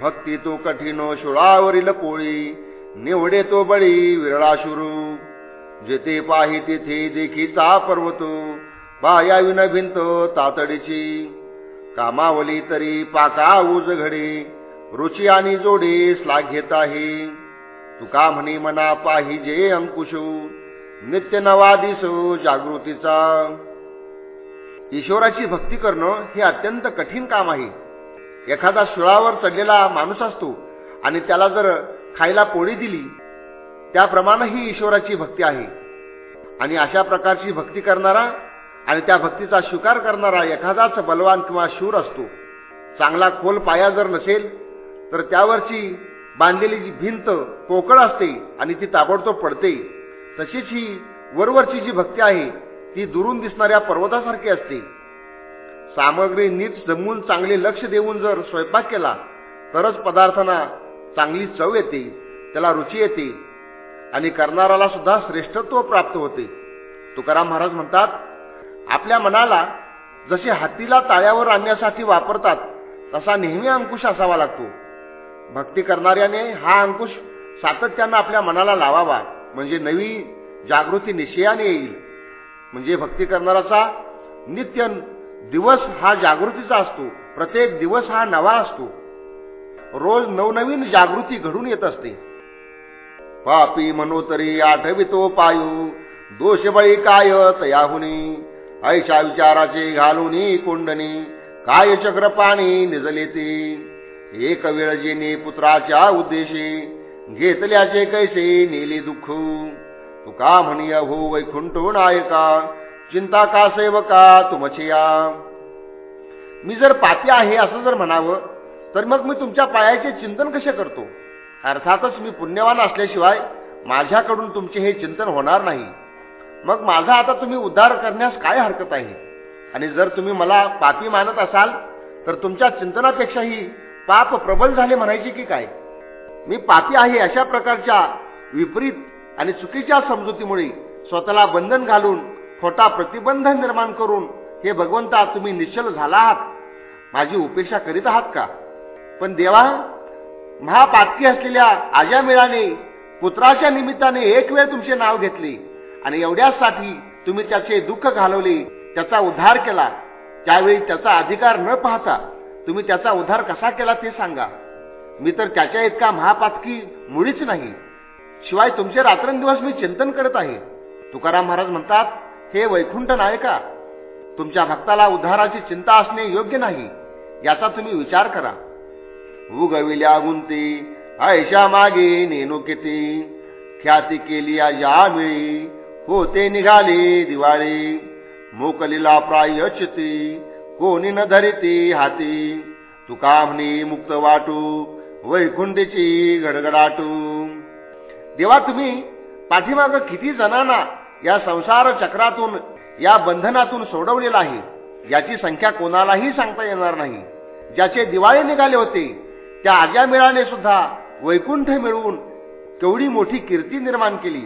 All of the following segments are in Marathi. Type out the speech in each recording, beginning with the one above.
भक्ती तो कठीण शुळावरील पोळी निवडे तो बळी विरळाशुरू जेथे पाही तेथे देखीचा पर्वतो पाया विन भिंत तातडीची. कामावली तरी पाका उज घडे रुची आणि जोडे स्लाग घेत आहे. तुका म्हणे मना पाहिजे अंकुश नित्य नवा दिसो जागृतीचा. ईश्वराची भक्ती करणं हे अत्यंत कठीण काम आहे. एखादा सुळावर चढलेला माणूस असतो आणि त्याला जर खायला पोळी दिली त्याप्रमाणे ही ईश्वराची भक्ती आहे. आणि अशा प्रकारची भक्ती करणारा आणि त्या भक्तीचा स्वीकार करणारा एखादाच बलवान किंवा शूर असतो. चांगला खोल पाया जर नसेल तर त्यावरची बांधलेली जी भिंत पोकळ असते आणि ती ताबडतोब पडते तशीच ही वरवरची जी भक्ती आहे ती दुरून दिसणाऱ्या पर्वतासारखी असते. सामग्री नीट जमवून चांगले लक्ष देऊन जर स्वयंपाक केला तरच पदार्थांना चांगली चव येते त्याला रुची येते आणि करणाऱ्याला सुद्धा श्रेष्ठत्व प्राप्त होते. तुकाराम महाराज म्हणतात आपल्या मनाला जसे हातीला ताळ्यावर आणण्यासाठी वापरतात तसा नेहमी अंकुश असावा लागतो. भक्ती करणाऱ्याने हा अंकुश सातत्यानं आपल्या मनाला लावावा म्हणजे नवी जागृती निश्चयाने येईल. म्हणजे भक्ती करणाराचा नित्य दिवस हा जागृतीचा असतो प्रत्येक दिवस हा नवा असतो. रोज नवनवीन जागृती घडून येत असते. पापी मनोतरी आठवितो पायू दोषबळी काय तयाहुनी ऐशा विचाराचे घालून कोंडणी काय चक्र पाणी निजले ते एक वेळ जेने पुत्राच्या उद्देशी घेतल्याचे कैसे नेले दुःख? तुका म्हणी हो वैकुंठ नायका चिंता का सेवका तुमचिया मी जर पाती आहे असं जर म्हणावं तर मग मी तुमच्या पायाचे चिंतन कसे करतो? अर्थातच मी पुण्यवान असल्याशिवाय माझ्याकडून तुमचे हे चिंतन होणार नाही. मग माझा आता तुम्ही उद्धार करण्यास काय हरकत आहे? आणि जर तुम्ही मला पापी मानत असाल तर तुमच्या चिंतनापेक्षाही पाप प्रबल झाले म्हणायचे की काय? मी पापी आहे अशा प्रकारच्या विपरीत आणि चुकीच्या समजुतीमुळे स्वतःला बंधन घालून खोटा प्रतिबंध निर्माण करून हे भगवंता तुम्ही निश्चल झाला आहात. माझी उपेक्षा करीत आहात का? पण देवा महापातकी असलेल्या आजामेळाने पुत्राच्या निमित्ताने एक वेळ तुमचे नाव घेतले आणि एवढ्यासाठी तुम्ही त्याचे दुःख घालवले त्याचा उद्धार केला. त्यावेळी त्याचा अधिकार न पाहता तुम्ही त्याचा उद्धार कसा केला ते सांगा. मी तर त्याच्या इतका महापातकी मुळीच नाही. शिवाय तुमचे रात्रंदिवस मी चिंतन करत आहे. तुकाराम महाराज म्हणतात हे वैकुंठ नायका तुमच्या भक्ताला उद्धाराची चिंता असणे योग्य नाही याचा तुम्ही विचार करा. उगविल्या गुंती ऐशा मागे नेनो किती. ख्याती केली या मिळी होते निघाले दिवाळी. मोकलीला प्राय चिती कोणी न धरिती हाती. तुका म्हणे मुक्त वाटू वैकुंठीची गडगडाटू. देवा तुम्ही पाठीमाग किती जणांना या संसार चक्रातून या बंधनातून सोडवलेला आहे. याची संख्या कोणालाही सांगता येणार नाही. ज्याचे दिवाळे निघाले होते त्या आज्यामेळाने सुद्धा वैकुंठ मिळवून केवढी मोठी कीर्ती निर्माण केली.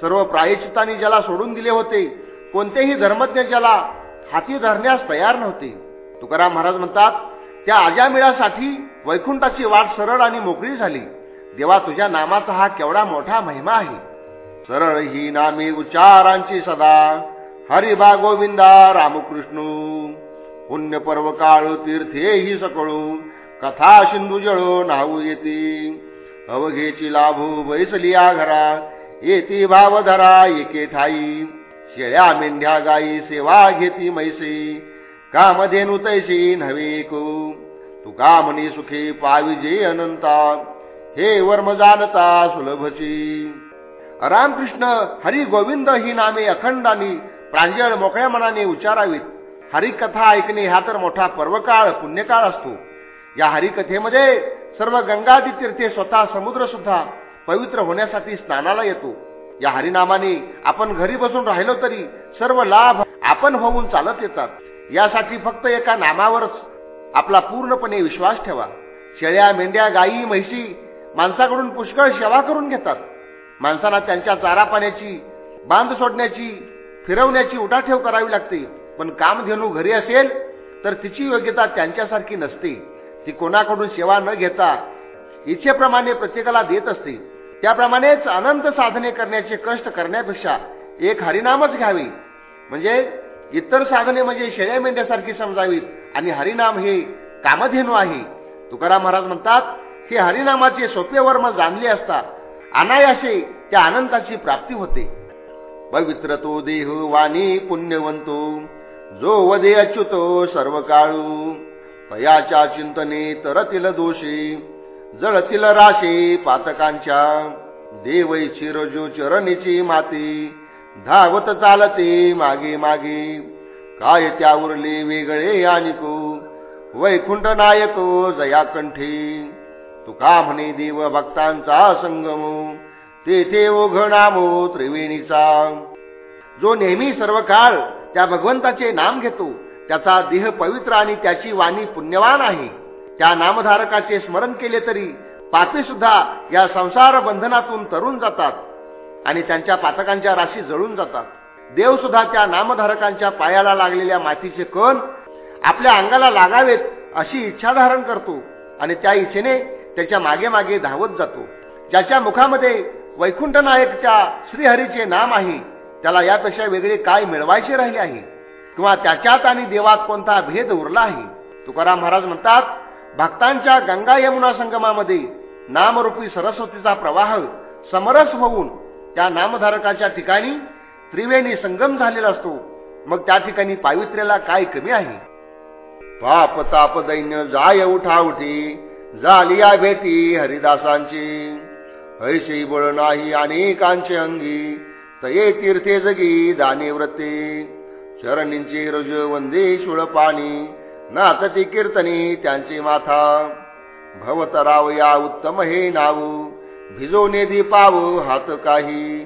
सर्व प्रायचितांनी ज्याला सोडून दिले होते कोणतेही धर्मज्ञ ज्याला हाती धरण्यास तयार नव्हते. तुकाराम महाराज म्हणतात त्या आजामेळासाठी वैकुंठाची वाट सरळ आणि मोकळी झाली. देवा तुझ्या नामाचा हा केवढा मोठा महिमा आहे. सरळ ही नामी उच्चारांची सदा. हरिभा गोविंदा रामकृष्ण. पुण्य पर्व काळ तीर्थे ही सकळू. कथा सिंधू जळो नाहू येते. अवघेची लाभू बैसलिया घरा. येती भावधरा एके ठाई. शेळ्या मेंढ्या गाई सेवा घेती मैसे कामधेनु नुतैसी नव्हे को. तुका म्हणी सुखे पाविजे अनंता. हे वर्म जाणता सुलभची. रामकृष्ण हरी गोविंद ही नामे अखंडानी प्रांजळ मोकळ्या मनाने उच्चारावीत. हरिकथा ऐकणे हा तर मोठा पर्वकाळ पुण्यकाळ असतो. या हरिकथेमध्ये सर्व गंगादी तीर्थे स्वतः समुद्र सुद्धा पवित्र होण्यासाठी स्नानाला येतो. या हरिनामाने आपण घरी बसून राहिलो तरी सर्व लाभ आपण होऊन चालत येतात. यासाठी फक्त एका नामावरच आपला पूर्णपणे विश्वास ठेवा. शेळ्या मेंढ्या गायी म्हैशी माणसाकडून पुष्कळ सेवा करून घेतात. माणसाला त्यांच्या चारा पाण्याची बांध सोडण्याची फिरवण्याची उठाठेव करावी लागते. पण कामधेनू घरी असेल तर तिची योग्यता त्यांच्यासारखी नसते. ती कोणाकडून सेवा न घेता इच्छेप्रमाणे प्रत्येकाला देत असते. त्याप्रमाणेच अनंत साधने करण्याचे कष्ट करण्यापेक्षा एक हरिनामच घ्यावे. म्हणजे इतर साधने म्हणजे शेळ्या मेंढ्यासारखी समजावीत. आणि हरिनाम हे कामधेनू आहे. तुकाराम महाराज म्हणतात हे हरिनामाचे सोपे वर्म जाणले असतात अनायासे त्या आनंदाची प्राप्ती होते. पवित्र तो देह वाणी पुण्यवंतो जो वदे अच्युतो सर्व काळू पयाच्या चिंतने तरतील दोषी जळतील राशी पातकांच्या. देवै चिरजो चरणीची माती धावत चालते मागे मागे. काय त्या उरले वेगळे आणिको वैकुंठ नायको जयाकंठी. तुका म्हणे देव भक्तांचा संगम. तेथे ओघणामो त्रिवेणीचा. जो नेहमी सर्व काळ त्या भगवंताचे नाम घेतो त्याचा देह पवित्र आणि त्याची वाणी पुण्यवान आहे. त्या नामधारकाचे स्मरण केले तरी पापी सुद्धा या संसार बंधनातून तरुण जातात आणि त्यांच्या पातकांच्या राशी जळून जातात. देव सुद्धा त्या नामधारकांच्या पायाला लागलेल्या मातीचे कण आपल्या अंगाला लागावेत अशी इच्छा धारण करतो आणि त्या इच्छेने त्याच्यामागे मागे धावत जातो. ज्याच्या मुखामध्ये वैकुंठ नायकच्या श्रीहरीचे नाम आहे त्याला यापेक्षा वेगळे काय मिळवायचे राहिले आहे? किंवा त्याच्यात आणि देवात कोणता भेद उरला आहे? तुकाराम महाराज म्हणतात भक्तांच्या गंगा यमुना संगमामध्ये नामरूपी सरस्वतीचा प्रवाह समरस होऊन त्या नामधारकाच्या ठिकाणी त्रिवेणी संगम झालेला असतो. मग त्या ठिकाणी पावित्र्याला काय कमी आहे? पाप ताप दैन्य जाय उठा उठी झाली या भेटी हरिदासांची. ऐशी बळ नाही अनेकांचे अंगी तये तीर्थे जगी दाने व्रते चरणींचे रज वंदे शुळ पाणी नाचती कीर्तनी त्यांची माथा. भवतराव या उत्तम हे नाव भिजो नेदी पाव हात काही.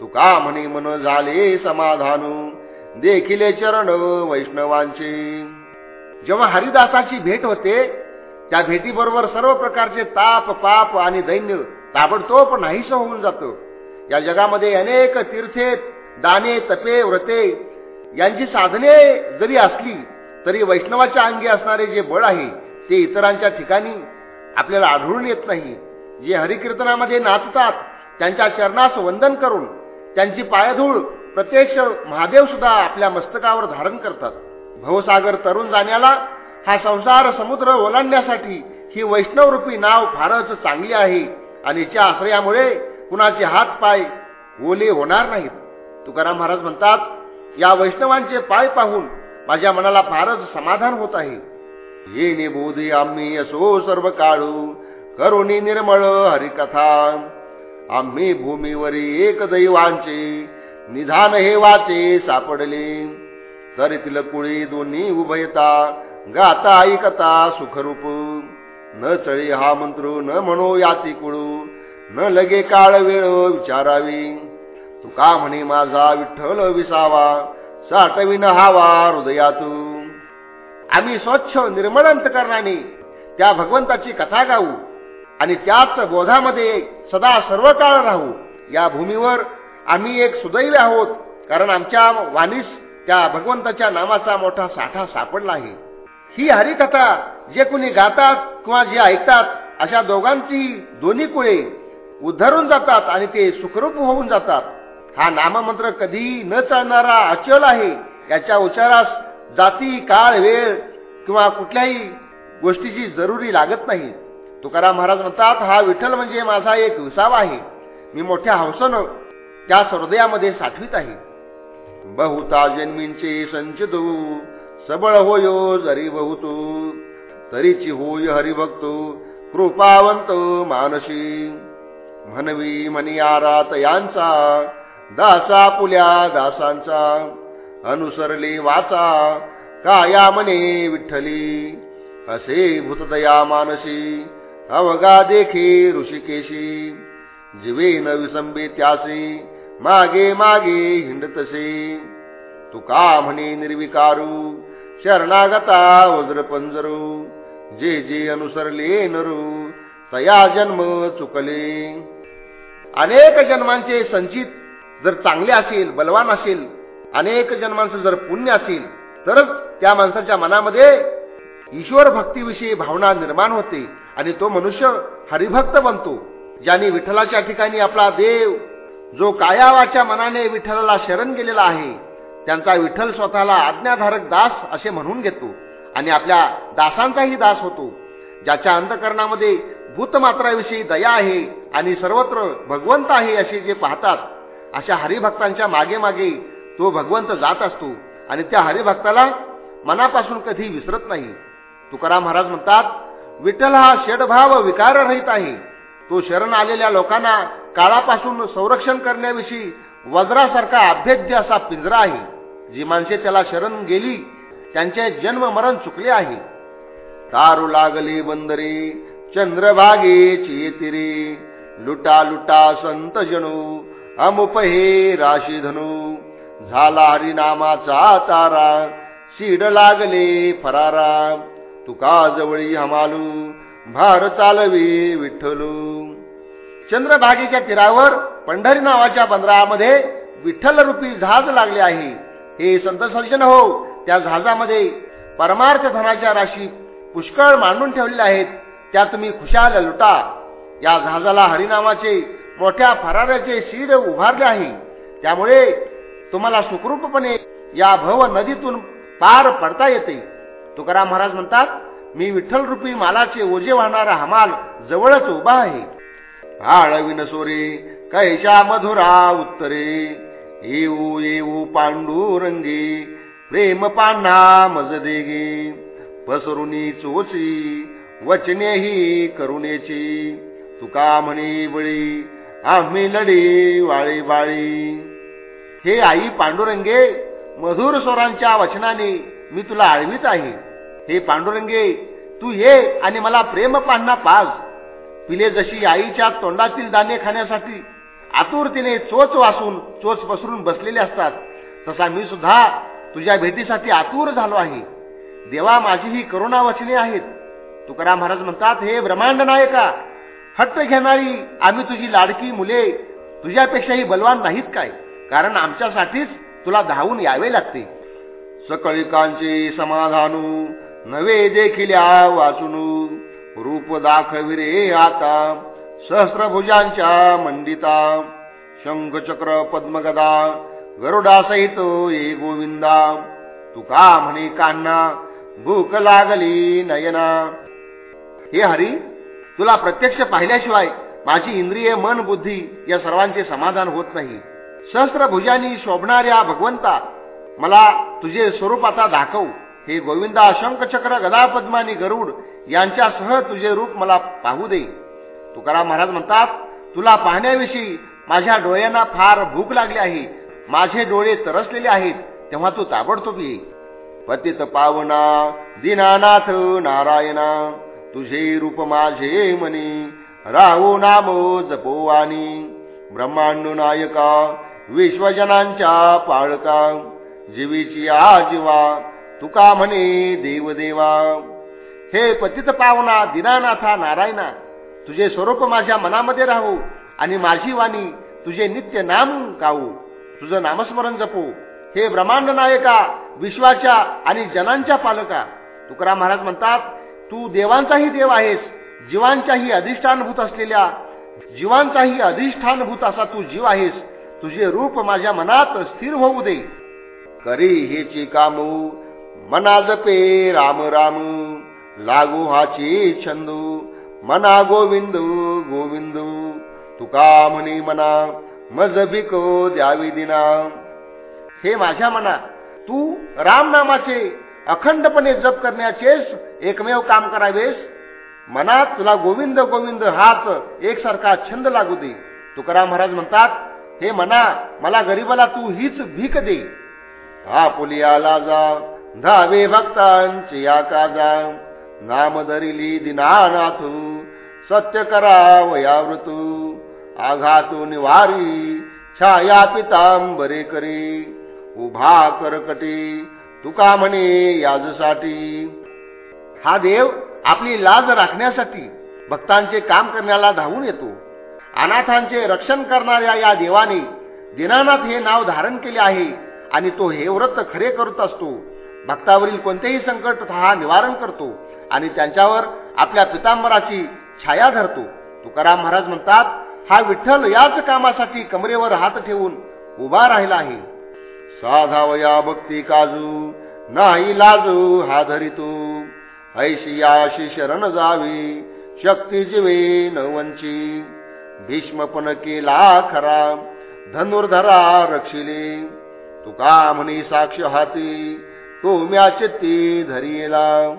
तुका म्हणे मन झाले समाधानू देखिले चरण वैष्णवांचे. जेव्हा हरिदासाची भेट होते त्या भेटीबरोबर सर्व प्रकारचे ताप पाप आणि दैन्य ताबडतोब नाहीस होऊन जातो. या जगामध्ये अनेक तीर्थे दाने तपे व्रते यांची साधने जरी असली तरी वैष्णवाच्या अंगी असणारे जे बळ आहे ते इतरांच्या ठिकाणी आपल्याला आढळून येत नाही. जे हरिकीर्तनामध्ये नाचतात त्यांच्या चरणास वंदन करून त्यांची पायधूळ प्रत्यक्ष महादेव सुद्धा आपल्या मस्तकावर धारण करतात. भवसागर तरुण जाण्याला हा संसार समुद्र ओलांडण्यासाठी ही वैष्णवरूपी नाव फारच चांगली आहे. आणि त्या आश्रयामुळे कुणाचे हात पाय ओले होणार नाहीत. तुकाराम महाराज म्हणतात या वैष्णवांचे पाय पाहून माझ्या मनाला फारच समाधान होत आहे. येणे बोधी आम्ही असो सर्व काळू करुणी निर्मळ हरिकथा. आम्ही भूमीवरी एक दैवांचे निधान हे वाचे सापडले. तरी कुळी दोन्ही उभयता गाता ऐकता सुखरूप. न चळी हा मंत्र न म्हणो याती कुळू. न लगे काळ वेळ विचारावी. तुका म्हणे माझा विठ्ठल विसावा. साठविन हावा हृदयातू. आम्ही स्वच्छ निर्मळ अंतकरणाने त्या भगवंताची कथा गाऊ आणि त्याच बोधामध्ये सदा सर्व काळ राहू. या भूमीवर आम्ही एक सुदैव आहोत कारण आमच्या वाणीस त्या भगवंताच्या नामाचा मोठा साठा सापडला आहे. ही हरिकथा जे कुणी गातात किंवा जे ऐकतात अशा दोघांची दोन्ही कुळे उद्धरून जातात आणि ते सुखरूप होऊन जातात. हा नाममंत्र कधीही न चालणारा अचल आहे. याच्या उच्चारास जाती काळ वेळ किंवा कुठल्याही गोष्टीची जरुरी लागत नाही. तुकाराम महाराज म्हणतात हा विठ्ठल म्हणजे माझा एक विसावा आहे. मी मोठ्या हौसनं त्या हृदयामध्ये साठवीत आहे. बहुता जन्मींचे संचदू सबळ होयो जरी बहुतो तरीची होय हरिभक्तो कृपावंत मानसी. म्हणवी मनियारात यांचा दासा पुल्या दासांचा अनुसरले वाचा काया मने विठ्ठली. असे भूतदया मानसी अवगा देखे ऋषिकेशी. जीवे न विसंबे त्यासी मागे मागे हिंडतसे. तुका म्हणे निर्विकारू शरणागता वज्रपंजरू जे जे अनुसरले नरू तया जन्म चुकले. अनेक जन्मांचे संचित जर चांगले असेल बलवान असेल अनेक जन्मांचं जर पुण्य असेल तरच त्या माणसाच्या मनामध्ये ईश्वर भक्तीविषयी भावना निर्माण होते आणि तो मनुष्य हरिभक्त बनतो ज्याने विठ्ठलाच्या ठिकाणी आपला देव जो कायावाच्या मनाने विठ्ठलाला शरण गेलेला आहे त्यांचा विठ्ठल स्वतःला आज्ञाधारक दास असे म्हणून घेतो आणि आपल्या दासांचाही दास होतो. ज्याच्या अंतकरणामध्ये भूतमात्राविषयी दया आहे आणि सर्वत्र भगवंत आहे असे जे पाहतात अशा हरिभक्तांच्या मागे मागे तो भगवंत जात असतो आणि त्या हरिभक्ताला मनापासून कधी विसरत नाही. तुकाराम महाराज म्हणतात विठ्ठल हा षडभाव विकाररहित आहे. तो शरण आलेल्या लोकांना काळापासून संरक्षण करण्याविषयी वज्रासारखा अभेद्य असा पिंजरा आहे. जी माणसे त्याला शरण गेली त्यांचे जन्म मरण चुकले आहे. तारू लागले बंदरे चंद्रभागे चेतिरे. लुटा लुटा संत जणू अमुप हे राशी धनू झाला हरिनामाचा तारा सीड लागले फरारा. तुका जवळी हमालू भार चालवी विठ्ठलू. चंद्रभागेच्या तीरावर पंढरी नावाच्या बंदरामध्ये विठ्ठल रूपी जहाज लागले आहे. हे संत सज्जन हो त्या जहाजामध्ये परमार्थ धनाच्या राशी पुष्कळ मांडून ठेवलेल्या आहेत. त्या तुम्ही खुशाल लुटा. या जहाजाला हरिनामाचे मोठ्या फराऱ्याचे शीड उभारले आहे. त्यामुळे तुम्हाला सुखरूपपणे या भव नदीतून पार पडता येते. तुकाराम महाराज म्हणतात मी विठ्ठल रूपी मालाचे ओझे वाहणारा हमाल जवळच उभा आहे. आळविन सोरे कैशा मधुरा उत्तरे येऊ येऊ पांडुरंगी प्रेम पांना मज देगे. पसरुनी चोची वचनेही करुणेची. तुका म्हणे बळी आम्ही लढी वाळी बाळी हे आई पांडुरंगे मधुर स्वरांच्या वचनाने मी तुला आळवीत आहे. हे पांडुरंगे तू ये आणि मला प्रेम पाहणा पाज. पिले जशी आईच्या तोंडातील दाणे खाण्यासाठी आतुरतेने चोच वासून चोच पसरून बसलेले असतात. तसा मी सुद्धा तुझ्या भेटीसाठी आतुर झालो आहे. देवा माझी ही करुणा वचने आहेत. तुकाराम महाराज म्हणतात हे ब्रह्मांड नायका हट्ट घेणारी आम्ही तुझी लाडकी मुले तुझ्यापेक्षाही बलवान नाहीत काय? कारण आमच्यासाठीच तुला धावून यावे लागते. सकळीकांचे समाधानू नवे देखील वाचून. रूप दाखविरे आता. सहस्रभुजांच्या मंडिता शंखचक्र पद्मगदा गरुडासहित ये गोविंदा. तुका म्हणे कान्हा भूक लागली नयना. हे हरी तुला प्रत्यक्ष पाहिल्याशिवाय माझी इंद्रिय मन बुद्धी या सर्वांचे समाधान होत नाही. सहस्रभुजांनी शोभणाऱ्या भगवंता मला तुझे स्वरूप आता दाखव. हे गोविंदा शंखचक्र गदापद्मानी गरुड यांच्यासह तुझे रूप मला पाहू दे. तुकाराम महाराज म्हणतात तुला पाहण्याविषयी माझ्या डोळ्यांना फार भूक लागली आहे. माझे डोळे तरसलेले आहेत. तेव्हा तू ताबडतोब ये. पतित पावना दिनानाथ नारायणा तुझे रूप माझे मनी. राहू नाम जपोवानी ब्रह्मांड नायका विश्वजनांच्या पाळका. जीवीची आजीवा तुका म्हणे देवदेवा. हे पतित पावना दिनानाथा नारायणा तुझे स्वरूप माझ्या मनामध्ये राहू आणि माझी वाणी तुझे नित्य नाम गाऊ. तुझं नामस्मरण जपू. हे ब्रह्मांड नायका विश्वाच्या आणि जनांच्या पालका. तुकाराम महाराज म्हणतात तू देवांचाही देव आहेस जीवांच्याही अधिष्ठानभूत असलेल्या जीवांचाही अधिष्ठानभूत असा तू जीव आहेस. तुझे रूप माझ्या मनात स्थिर होऊ दे. करी हेची कामू मना जपे राम राम लागू हाची छंदू. मना गोविंद गोविंद तुका म्हणी मना मज भिको द्यावी दिना. हे माझ्या मना तू राम नामाचे अखंडपणे जप करण्याचेच एकमेव काम करावेस. मनात तुला गोविंद गोविंद हाच एकसारखा छंद लागू दे. तुकाराम महाराज म्हणतात हे मना मला गरीबाला तू हीच भीक दे. हा पुलियाला जा धावे भक्तांची या का जा नाम धरिली दिनानाथ सत्य करा वयावृतू आघातू निवारी छाया पितांबरे करी उभा करकटी तुका म्हणे याजसाठी. हा देव आपली लाज राखण्यासाठी भक्तांचे काम करण्याला धावून येतो. अनाथांचे रक्षण करणाऱ्या या देवाने दिनानाथ हे नाव धारण केले आहे आणि तो हे व्रत खरे करत असतो. भक्तावरील कोणतेही संकट हा निवारण करतो. आणि त्यांच्यावर आपल्या पितांबराची छाया धरतो. तुकाराम महाराज म्हणतात हा विठ्ठल याच कामासाठी कमरेवर हात ठेवून उभा राहिला आहे. साधावया भक्ती काजू नाही लाजू हा धरितो. ऐशियाशी शरण जावी शक्ती जीवे नवंची. भीष्मपण केला खरा धनुर्धरा रक्षिले. तुका म्हणी साक्ष हाती तो म्या चित्ती धरियेला.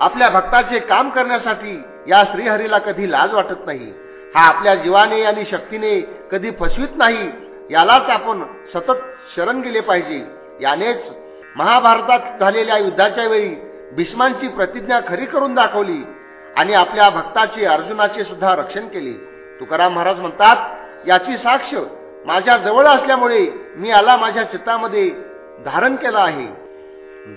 आपल्या भक्ताचे काम करण्यासाठी या श्रीहरीला कधी लाज वाटत नाही. हा आपल्या जीवाने आणि शक्तीने कधी फसवीत नाही यालाच आपण सतत शरण गेले पाहिजे. यानेच महाभारतात झालेल्या युद्धाच्या वेळी भीष्मांची प्रतिज्ञा खरी करून दाखवली आणि आपल्या भक्ताचे अर्जुनाचे सुद्धा रक्षण केले. तुकाराम महाराज म्हणतात याची साक्ष माझ्या जवळ असल्यामुळे मी आला माझ्या चित्तामध्ये धारण केला आहे.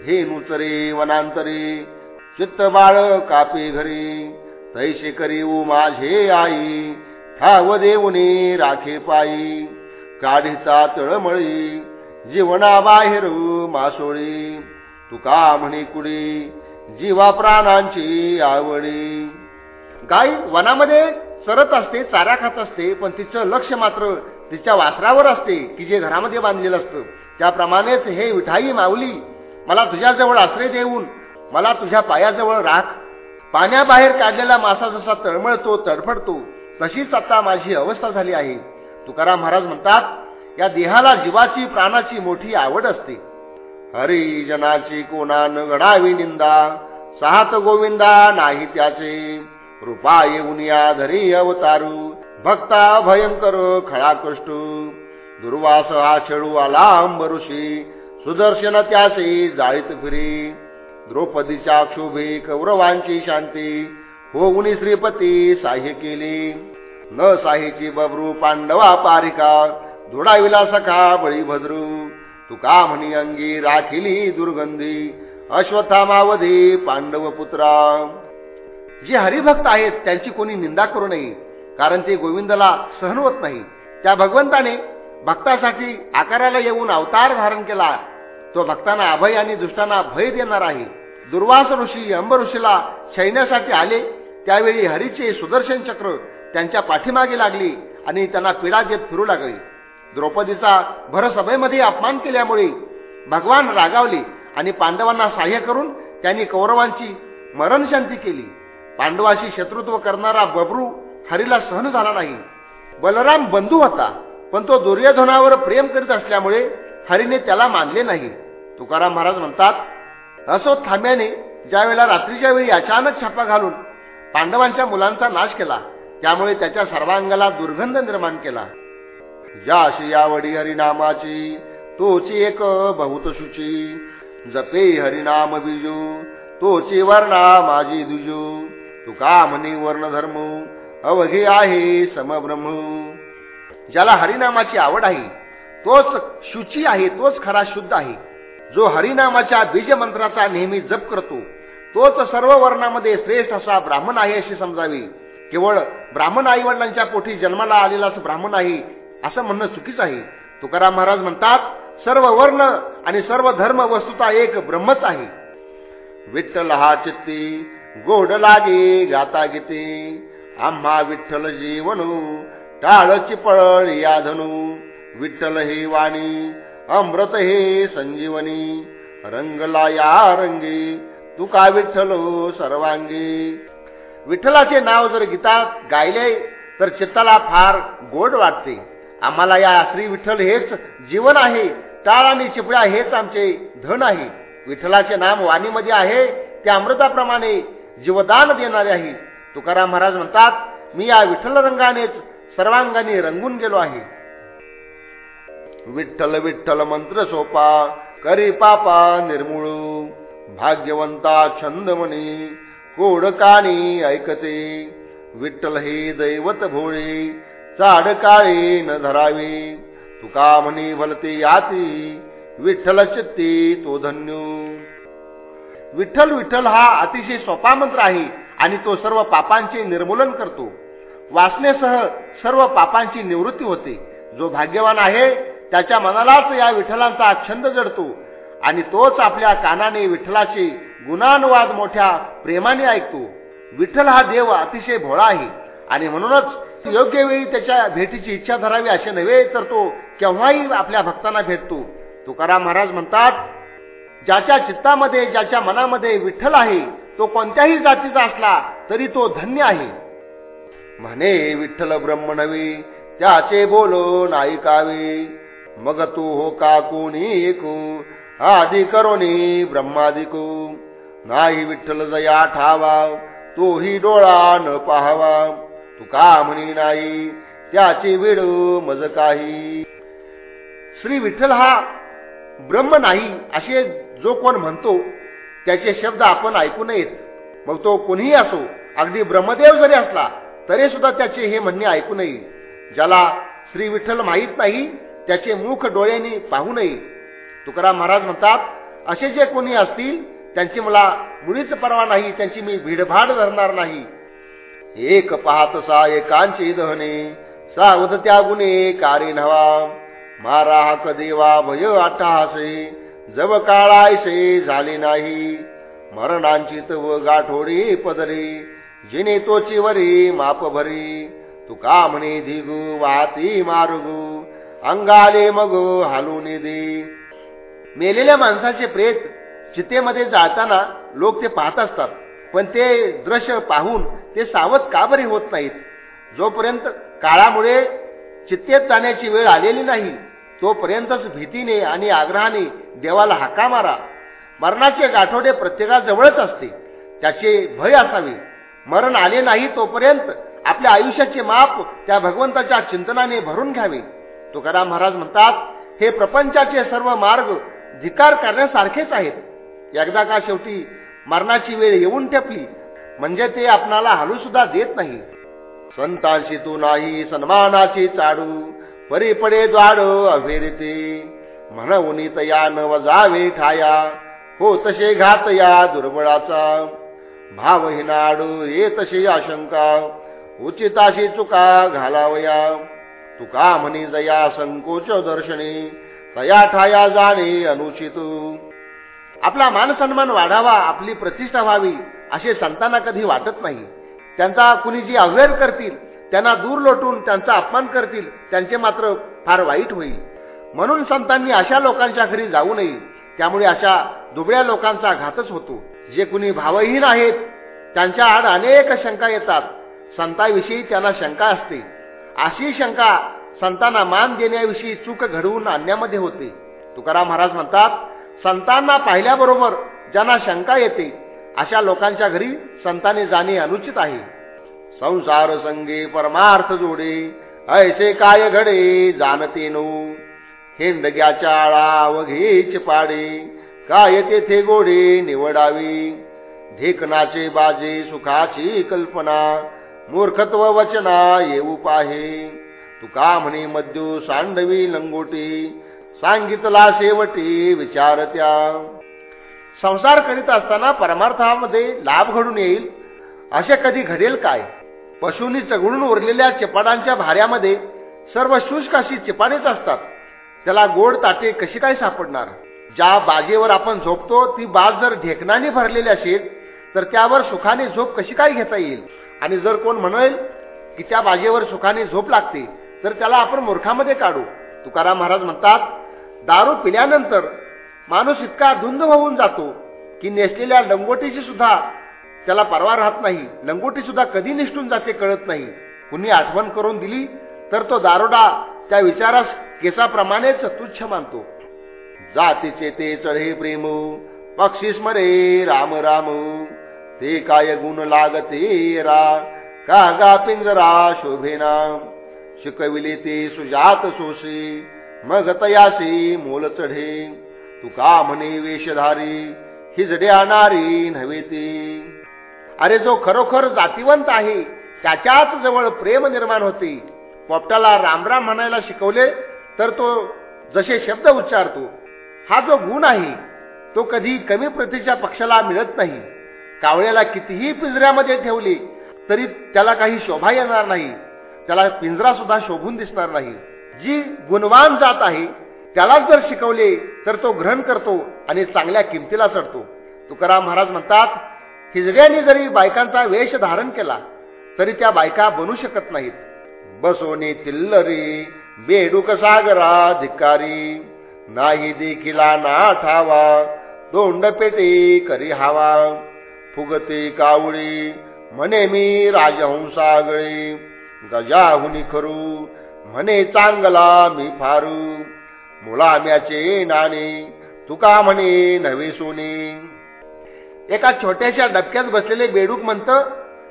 धेनुचरे वनांतरे चित्त बाळ कापे घरी तैसे करी माझे आई. ठाव देऊनी राखे पायी. काढीचा तळमळी. जीवना बाहेर मासोळी. तुका म्हणे कुडी. जीवा प्राणांची आवडी. गाय वनामध्ये सरत असते चारा खात असते पण तिचं लक्ष मात्र तिच्या वासरावर असते की जे घरामध्ये बांधलेलं असतं. त्याप्रमाणेच हे विठाई माऊली मला तुझ्याजवळ आश्रय देऊन मला तुझ्या पायाजवळ राख. पाण्याबाहेर काढलेला मासा जसा तळमळतो तडफडतो तशीच आता माझी अवस्था झाली आहे. तुकाराम महाराज म्हणतात या देहाला जीवाची प्राणाची मोठी आवड असते. हरी जनाची न घडावी निंदा? सात गोविंदा नाही त्याचे. रूपा येऊन या धरी अवतारू. भक्ता भयंकर खळाकृष्ट. दुर्वास हा छेडू आला अंबरुषी. सुदर्शन त्याचे जाळीत फिरी. द्रौपदीच्या क्षोभे कौरवांची शांती. होऊन श्रीपती साह्य केली. न साहेची बबरू पांडवा पारिका. धुडाविला सखा बळीभद्रू तुका म्हणी अंगी राखिली दुर्गंधी. अश्वत्थामावधी पांडव पुत्रा. जे हरिभक्त आहेत त्यांची कोणी निंदा करू नये. कारण ते गोविंदला सहन होत नाही. त्या भगवंताने भक्तासाठी आकाराला येऊन अवतार धारण केला. तो भक्तांना अभय आणि दुष्टांना भय देणार आहे. दुर्वास ऋषी अंब ऋषीला सैन्यासाठी आले. त्यावेळी हरीचे सुदर्शन चक्र त्यांच्या पाठीमागे लागली आणि त्यांना पीडा देत फिरू लागले. द्रौपदीचा भरसभेमध्ये अपमान केल्यामुळे भगवान रागावले आणि पांडवांना सहाय्य करून त्यांनी कौरवांची मरणशांती केली. पांडवाशी शत्रुत्व करणारा बबरू हरीला सहन झाला नाही. बलराम बंधू होता पण तो दुर्योधनावर प्रेम करीत असल्यामुळे हरीने त्याला मानले नाही. तुकाराम महाराज म्हणतात असो थांब्याने ज्या वेळेला रात्रीच्या वेळी अचानक छापा घालून पांडवांच्या मुलांचा नाश केला त्यामुळे त्याच्या सर्वांगाला दुर्गंध निर्माण केला. ज्या अशी यावडी हरिनामाची तोची एक बहुत शुची जपे हरिनाम बिजू तोची वर्णा माझी दुजू. तुका म्हणे वर्ण धर्म अवघे आहे समब्रह्म. ज्याला हरिनामाची आवड आहे तोच शुची आहे तोच खरा शुद्ध आहे. जो हरिनामाच्या बीज मंत्राचा नेहमी जप करतो तोच सर्व वर्णामध्ये श्रेष्ठ असा ब्राह्मण आहे अशी समजावी. केवळ ब्राह्मण आई वडिलांच्या पोटी जन्माला आलेलाच ब्राह्मण आहे असं म्हणणं चुकीच आहे. तुकाराम महाराज म्हणतात सर्व वर्ण आणि सर्व धर्म वस्तुता एक ब्रह्मच आहे. विठ्ठल हा चित्ती गोड लागे गाता गीते. आम्हा विठ्ठल जीवनू टाळ चिपळ या धनू. विठ्ठल ही वाणी अमृत हे संजीवनी रंगला या रंगी तू का विठ्ठल सर्वांगी? विठ्ठलाचे नाव जर गीतात गायले तर चित्ताला फार गोड वाटते. आम्हाला या श्री विठ्ठल हेच जीवन आहे टाळ आणि चिपळ्या हेच आमचे धन आहे. विठ्ठलाचे नाम वाणीमध्ये आहे त्या अमृताप्रमाणे जीवदान देणारे आहे. तुकाराम महाराज म्हणतात मी या विठ्ठल रंगानेच सर्वांगाने रंगून गेलो आहे. विठ्ठल विठ्ठल मंत्र सोपा करी पापा निर्मूळ. भाग्यवंता छंदमणी कोडकानी ऐकते. विठ्ठल हे दैवत भोळे चाड काळी न धरावे. तुका म्हणी भलते याती विठ्ठल चित्ती तो धन्य. विठ्ठल विठ्ठल हा अतिशय सोपा मंत्र आहे आणि तो सर्व पापांचे निर्मूलन करतो. वाचनेसह सर्व पापांची निवृत्ती होते. जो भाग्यवान आहे त्याच्या मनालाच या विठ्ठलांचा छंद जडतो. आणि तोच आपल्या कानाने विठ्ठलाचे गुणानुवाद मोठ्या प्रेमाने ऐकतो. विठ्ठल हा देव अतिशय भोळा आहे. आणि म्हणूनच योग्य वेळी त्याच्या भेटीची इच्छा धरावी असे नव्हे तर तो केव्हाही आपल्या भक्तांना भेटतो. तुकाराम महाराज म्हणतात ज्याच्या चित्तामध्ये ज्याच्या मनामध्ये विठ्ठल आहे तो कोणत्याही जातीचा असला तरी तो धन्य आहे. म्हणे विठ्ठल ब्रह्मणवी त्याचे बोलो नायिकावे. मग तू हो का कोणी ऐकू आधी करोनी ब्रह्मादिकू. नाही विठ्ठल जया ठावा तोही डोळा न पाहावा. तू का म्हणी नाही त्याची वेळ मज काही. श्री विठ्ठल हा ब्रह्म नाही असे जो कोण म्हणतो त्याचे शब्द आपण ऐकू नयेत. मग तो कोणीही असो अगदी ब्रह्मदेव जरी असला तरी सुद्धा त्याचे हे म्हणणे ऐकू नये. ज्याला श्री विठ्ठल माहीत नाही त्याचे मुख डोळ्यांनी पाहू नये. तुकाराम महाराज म्हणतात असे जे कोणी असतील त्यांची मला मुळीच परवा नाही त्यांची मी भीडभाड धरणार नाही. एक पाहत सा एकांची दहने सावध त्या गुणे कारे नवा मारा हक देवा भय आठासे जव काळायसे झाले नाही. मरणांची तव गाठोडी पदरी जिने तोची वरी माप भरी. तुका म्हणे धिगू वाती मारुगू. अंगाले मग हालून दे मेलेल्या माणसाचे प्रेत चितेमध्ये जाताना लोक ते पाहत असतात पण ते दृश्य पाहून ते सावध का बरे होत नाहीत? जोपर्यंत काळामुळे चित्तेत जाण्याची वेळ आलेली नाही तोपर्यंतच भीतीने आणि आग्रहाने देवाला हाका मारा. मरणाचे गाठोडे प्रत्येकाजवळच असते त्याचे भय असावे. मरण आले नाही तोपर्यंत आपल्या आयुष्याचे माप त्या भगवंताच्या चिंतनाने भरून घ्यावे. तुकाराम महाराज म्हणतात हे प्रपंचाचे सर्व मार्ग धिकार करण्यासारखेच आहेत. एकदा का शेवटी मरणाची वेळ येऊन ठेपली म्हणजे ते आपणाला हलू सुद्धा देत नाही. संतांशी तू नाही सन्मानाची चाडू परी पडे द्वाड अभेरिते म्हणून तया न वजावे ठाया हो तसे घात या दुर्बळाचा. भावहीनाडू ये तशी आशंका उचिताशी चुका घालावया. तुका म्हणी जया संकोच दर्शनी तया ठाया जाणे अनुचित. आपला मानसन्मान वाढावा आपली प्रतिष्ठा व्हावी असे संतांना कधी वाटत नाही. त्यांचा कुणी जी अवेअर करतील त्यांना दूर लोटून त्यांचा अपमान करतील त्यांचे मात्र फार वाईट होईल. म्हणून संतांनी अशा लोकांच्या घरी जाऊ नये. त्यामुळे अशा दुबळ्या लोकांचा घातच होतो. जे कुणी भावहीन आहेत त्यांच्या आड अनेक शंका येतात. संताविषयी त्यांना शंका असते. अशी शंका संतांना मान देण्याविषयी चूक घडवून आणण्यामध्ये होते. तुकाराम महाराज म्हणतात संतांना पाहिल्याबरोबर ज्यांना शंका येते अशा लोकांच्या घरी संतांनी जाणे अनुचित आहे. संसार संगे परमार्थ जोडे ऐसे काय घडे जाणते नो हेंडग्याच्या आळा वघेच पाडे काय तेथे गोडे निवडावी. ढेकनाचे बाजे सुखाची कल्पना मूर्खत्व वचना येऊ पाहे. तुका म्हणे मद्यू सांडवी लंगोटी सांगितला शेवटी विचारत्या संसार करीत असताना परमार्थामध्ये लाभ घडून येईल असे कधी घडेल काय? पशूंनी चघळून उरलेल्या चिपाडांच्या भाऱ्यामध्ये सर्व शुष्क अशी चिपाणीच असतात. त्याला गोड ताटे कशी काय सापडणार? ज्या बागेवर आपण झोपतो ती बाग जर ढेकणाने भरलेली असेल तर त्यावर सुखाने झोप कशी काय घेता येईल? आणि जर कोण म्हणेल की त्या बाजेवर सुखाने झोप लागते तर त्याला आपण मूर्खामध्ये काढू. तुकाराम महाराज म्हणतात दारू पिल्यानंतर माणूस इतका धुंद होऊन जातो की नेसलेल्या लंगोटीची सुद्धा त्याला परवा राहत नाही. लंगोटी सुद्धा कधी निष्ठून जाते कळत नाही. कुणी आठवण करून दिली तर तो दारोडा त्या विचारास केसाप्रमाणेच तुच्छ मानतो. जातीचे ते चढे प्रेम पक्षी स्मरे राम राम. ते काय गुण लागते रा? का गा पिंजरा शोभेना? शिकविले ते सुजात सोशी मग तयासी मोल चढे. तुका म्हणे वेशधारी हिजडे आणारी नव्हे ते? अरे जो खरोखर जातीवंत आहे त्याच्याच जवळ प्रेम निर्माण होते. पोपटाला रामराम म्हणायला शिकवले तर तो जसे शब्द उच्चारतो. हा जो गुण आहे तो कधी कमी प्रतीच्या पक्षाला मिळत नाही. कावळ्याला कितीही पिंजऱ्यामध्ये ठेवले तरी त्याला काही शोभा येणार नाही. त्याला पिंजरा सुद्धा शोभून दिसणार नाही. जी गुणवान जात आहे त्यालाच जर शिकवले तर तो ग्रहण करतो आणि चांगल्या किमतीला चढतो. तुकाराम महाराज म्हणतात हिजड्याने जरी बायकांचा वेश धारण केला तरी त्या बायका बनू शकत नाहीत. बसोने तिल्लरी बेडूक सागराधिकारी नाही देखिला ना ठावा दोंड पेटे करी हवा. फुगते कावळी म्हणे मी राजहंसागळे. गजाहुनी करू म्हणे चांगला मी फारू. मुलाम्याचे नाणे तुका म्हणे नवे सोने. एका छोट्याशा डबक्यात बसलेले बेडूक म्हणत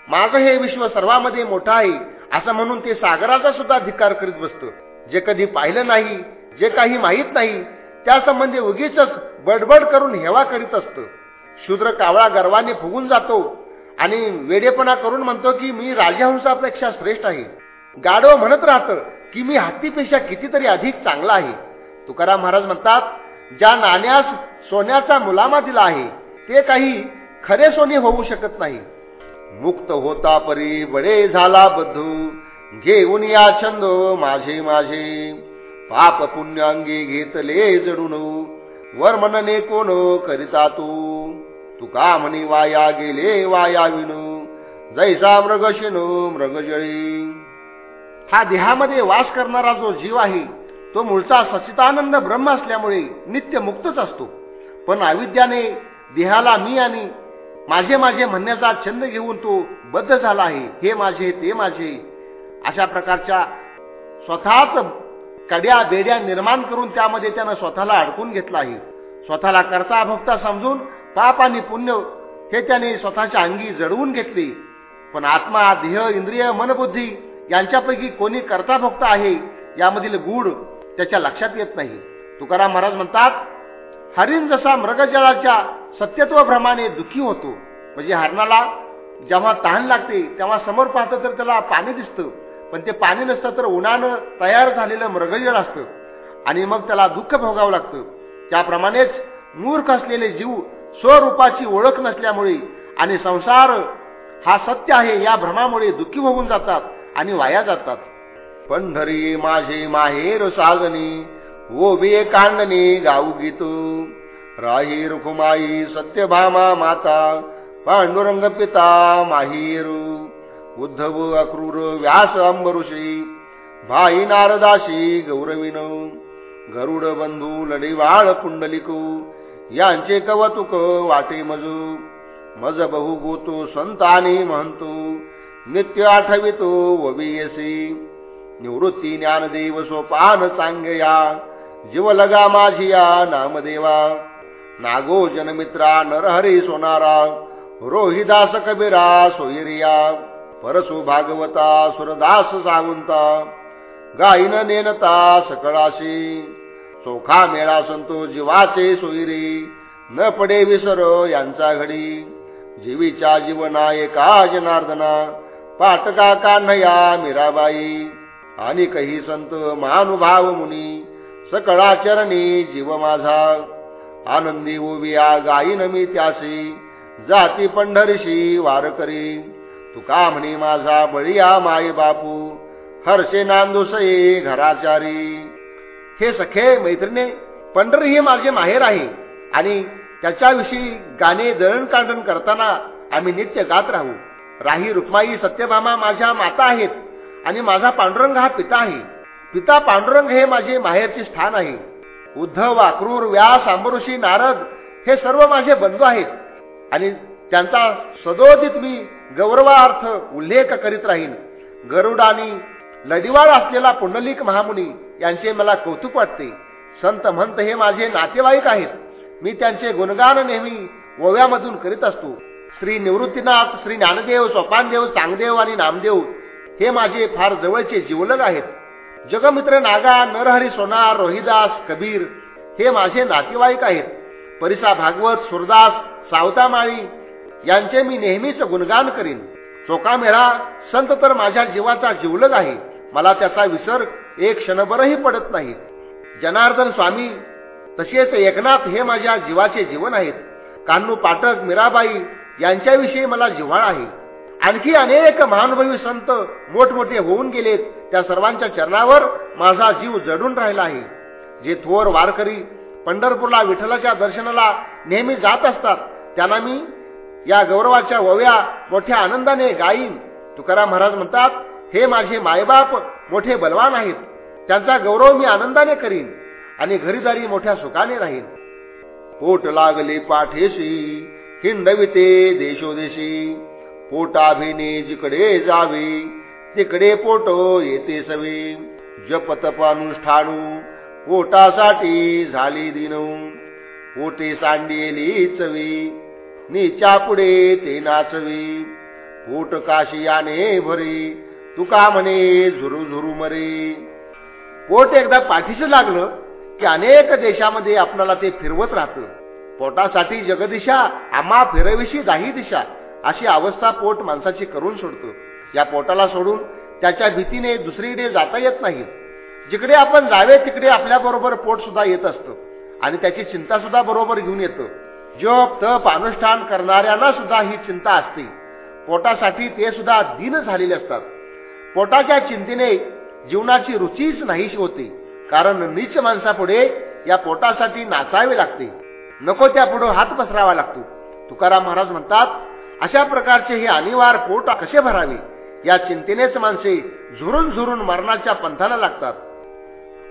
माझं हे विश्व सर्वांमध्ये मोठं आहे. असं म्हणून ते सागराचा सुद्धा धिक्कार करीत बसतं. जे कधी पाहिलं नाही जे काही माहीत नाही त्या संबंधी उगीच बडबड करून हेवा करीत असतं. शूद्र कावळा गर्वाने फुगून जातो आणि वेडेपणा करून म्हणतो की मी राजहंसापेक्षा श्रेष्ठ आहे. गाडव म्हणत राहत की मी हत्तीपेक्षा कितीतरी अधिक चांगला आहे. तुकाराम महाराज म्हणतात ज्या नाण्यास सोन्याचा मुलामा दिला आहे ते काही खरे सोने होऊ शकत नाही. मुक्त होता परी बडे झाला बद्धू घेऊन या छंद माझे माझे. पाप पुण्य अंगी घेतले जडून वर मनने कोण करिता तू? तुका म्हणे वाया गेले वाया विनू जैसा मृगशिनो मृगजळी हा देहामध्ये वास करणारा जो जीव आहे तो मूळचा सचितानंद ब्रह्म असल्यामुळे नित्य मुक्तच असतो. पण अविद्याने देहाला मी आणि माझे माझे म्हणण्याचा छंद घेऊन तो बद्ध झाला आहे हे माझे ते माझे. अशा प्रकारच्या स्वतःच कड्या बेड्या निर्माण करून त्यामध्ये त्यानं स्वतःला अडकून घेतला आहे. स्वतःला करता भक्ता समजून पाप आणि पुण्य हे त्याने स्वतःच्या अंगी जडवून घेतले. पण आत्मा देह इंद्रिय मनबुद्धी यांच्यापैकी कोणी करता भक्त आहे यामधील गूढ त्याच्या लक्षात येत नाही. तुकाराम महाराज म्हणतात हरिण जसा मृगजळाच्या सत्यत्व भ्रमाने दुखी होतो म्हणजे हरणाला जेव्हा तहान लागते तेव्हा समोर पाहतं तर त्याला पाणी दिसतं. पण ते पाणी नसतं तर उन्हानं तयार झालेलं मृगजळ असतं आणि मग त्याला दुःख भोगावं लागतं. त्याप्रमाणेच मूर्ख असलेले जीव स्वरूपाची ओळख नसल्यामुळे आणि संसार हा सत्य आहे या भ्रमामुळे दुःखी होऊन जातात आणि वाया जातात. पंढरी माझे माहेर साजनी ओबे कांडणे गाऊ गीत. राही रुखुमाई सत्यभामा माता पांडुरंग पिता माहीर. उद्धव अक्रूर व्यास अंबरुषी भाई नारदाशी गौरविन. गरुड बंधू लढीवाळ पुंडलिकू. यांचे कवतुक वाटे मजू. मज बहु गोतो संतानी म्हणतो नित्य आठवितो वबियसी निवृत्ती ज्ञानदेव सोपान चांगया. जीव लगा माझिया नामदेवा. नागो जनमित्रा नरहरी सोनारा. रोहिदास कबीरा सोयरिया. परसु भागवता सुरदास सावंता. गायन नेनता सकळाशी. चोखा मेळा संतो जीवाचे सोयरी. न पडे विसर यांचा घडी. जीवीच्या जीवना एका जनार्दना. पाटका कान्हया मीराबाई. आणि कही संत महानुभाव मुनी. सकळा चरणी जीव माझा. आनंदी उबिया गायीन मी त्यासी. जाती पंढरीशी वार करी. तुका म्हणी माझा बळिया माई बापू हर्षे नांदुसये घराचारी. हे सखे मैत्रिणे पंढर हे माझे माहेर आहे. आणि त्याच्याविषयी गाणे दळणकांडण करताना आम्ही नित्य गात राहू. राही रुक्माई सत्यभामा माझ्या माता आहेत आणि माझा पांडुरंग हा पिता आहे. पिता पांडुरंग हे माझे माहेरचे स्थान आहे. उद्धव अक्रूर व्यास आंबरुषी नारद हे सर्व माझे बंधू आहेत. आणि त्यांचा सदोदित मी गौरवार्थ उल्लेख करीत राहीन. गरुडानी लढीवाळ असलेला पुंडलिक महामुनी यांचे मला कौतुक वाटते. संत म्हणत हे माझे नातेवाईक आहेत. मी त्यांचे गुणगान नेहमी ओव्यामधून करीत असतो. श्री निवृत्तीनाथ श्री ज्ञानदेव सोपानदेव चांगदेव आणि नामदेव हे माझे फार जवळचे जीवलग आहेत. जगमित्र नागा नरहरी सोनार रोहिदास कबीर हे माझे नातेवाईक आहेत. परिसा भागवत सुरदास सावतामाळी यांचे मी नेहमीच गुणगान करीन. चोकामेळा संत तर माझ्या जीवाचा जीवलग आहे. मला त्याचा विसर एक क्षणभरही पडत नाही. जनार्दन स्वामी तसेच एकनाथ हे माझ्या जीवाचे जीवन आहेत. कान्नू पाठक मीराबाई यांच्याविषयी मला जिव्हाळ आहे. आणखी अनेक महानुभवी संत मोठमोठे होऊन गेलेत. त्या सर्वांच्या चरणावर माझा जीव जडून राहिला आहे. जे थोर वारकरी पंढरपूरला विठ्ठलाच्या दर्शनाला नेहमी जात असतात त्यांना मी या गौरवाच्या वव्या मोठ्या आनंदाने गाईन. तुकाराम महाराज म्हणतात हे माझे मायबाप मोठे बलवान आहेत. त्यांचा गौरव मी आनंदाने करीन आणि घरीदारी मोठ्या सुखाने राहीन. पोट लागले पाठेशी हिंडविते देशोदेशी. पोटाभिने जिकडे जावे तिकडे पोट येते सवे. जपतपानुष्ठानू पोटासाठी झाली दिन. पोटे सांडिली चवी नीच्या पुढे ते नाचवी. पोट काशियाने भरी तुका म्हणे झुरू झुरू मरे? पोट एकदा पाठीच लागलं की अनेक देशामध्ये आपल्याला ते फिरवत राहतं. पोटासाठी जगदिशा आम्हा फिरविशी दाही दिशा अशी अवस्था पोट माणसाची करून सोडतो. या पोटाला सोडून त्याच्या भीतीने दुसरीकडे जाता येत नाही. जिकडे आपण जावे तिकडे आपल्याबरोबर पोट सुद्धा येत असतं. आणि त्याची चिंता सुद्धा बरोबर घेऊन येतं. जप तप अनुष्ठान करणाऱ्यांना सुद्धा ही चिंता असते. पोटासाठी ते सुद्धा दिन झालेले असतात. पोटाच्या चिंतेने जीवनाची रुचीच नाहीशी होते. कारण नीच माणसापुढे या पोटासाठी नाचावे लागते. नको त्यापुढे हात पसरावा लागतो. तुकाराम महाराज म्हणतात अशा प्रकारचे हे अनिवार्य पोट कसे भरावे? या चिंतेनेच माणसे झुरून झुरून मरणाच्या पंथाला लागतात.